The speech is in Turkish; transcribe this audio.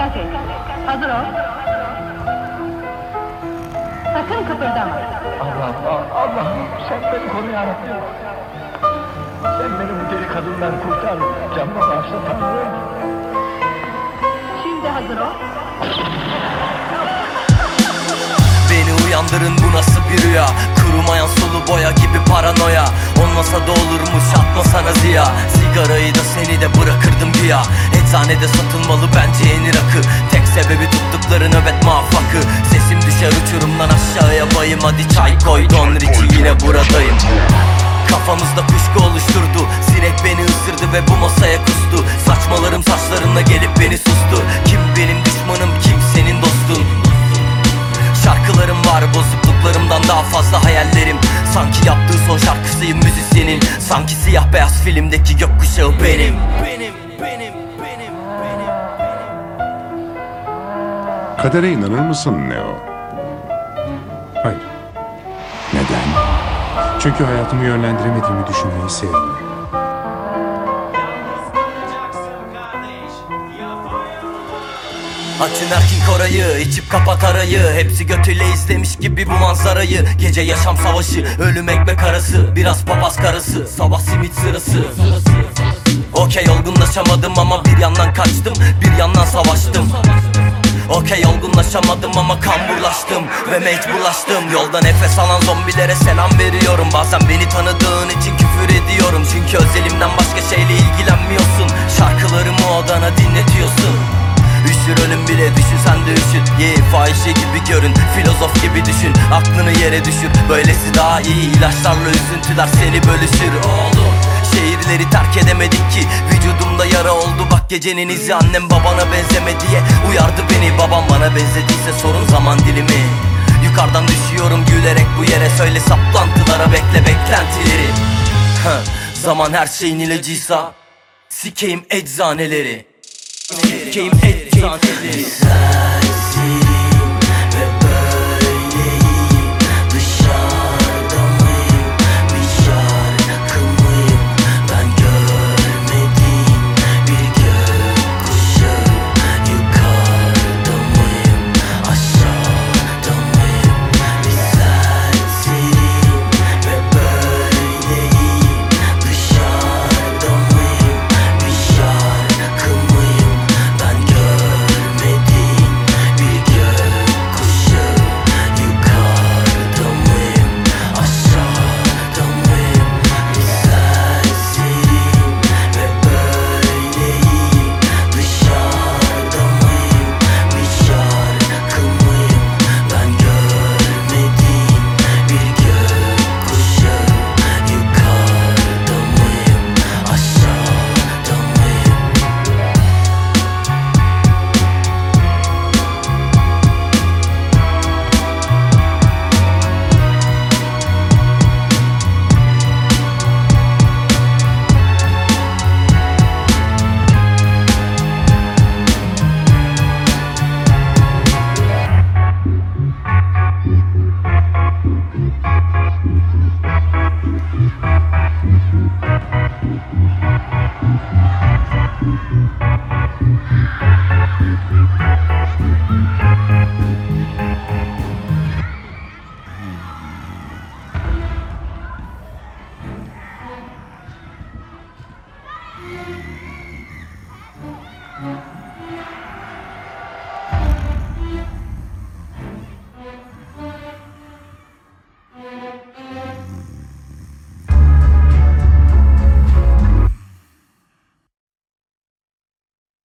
Dikkat et. Hazır ol. Sakın kıpırdama. Allah'ım, ah- Allah'ım sen beni koru yarabbim. Sen beni bu deli kadından kurtar. Canımı bağışla Tanrım. Şimdi hazır ol. Beni uyandırın bu nasıl bir rüya Kurumayan sulu boya gibi paranoya Olmasa da olurmuş atmasana ziya. Sigarayı da seni de bırakırdım güya. Eczanede satılmalı bence yeni rakı. Tek sebebi tuttukları nöbet muvaffakı Sesim düşer uçurumdan aşağıya bayım. Hadi çay koy. Don Richie yine buradayım. Kafamızda kuşku oluşturdu. Sinek beni ısırdı ve bu masaya kustu. Saçmalarım saçlarımla gelip beni sustu. Kim benim düşmanım kim senin dostun? Şarkılarım var bozukluklarımdan daha fazla hayallerim. Sanki yaptığı Sanki siyah beyaz filmdeki gökkuşağı benim Benim, benim, benim, benim, benim Kadere inanır mısın Neo? Hayır. Neden? Çünkü hayatımı yönlendiremediğimi düşünmeyi sevmiyorum. Açın Erkin Koray'ı, içip kapat arayı. Hepsi götüyle izlemiş gibi bu manzarayı. Gece yaşam savaşı, ölüm ekmek arası. Biraz papaz karısı, sabah simit sırası. Okey olgunlaşamadım ama bir yandan kaçtım Bir yandan savaştım. Okey olgunlaşamadım ama kamburlaştım Ve mecburlaştım. Yolda nefes alan zombilere selam veriyorum. Bazen beni tanıdığın için küfür ediyorum. Çünkü Filozof gibi düşün Aklını yere düşür. Böylesi daha iyi ilaçlarla üzüntüler seni bölüşür. Oğlum Şehirleri terk edemedik ki. Vücudumda yara oldu bak gecenin izi. Annem babana benzeme diye uyardı beni. Babam bana benzediyse sorun zaman dilimi. Yukarıdan düşüyorum gülerek bu yere Söyle saplantılara bekle beklentileri. Zaman her şeyin ilacıysa Sikeyim eczaneleri. Sikeyim eczaneleri Yeah.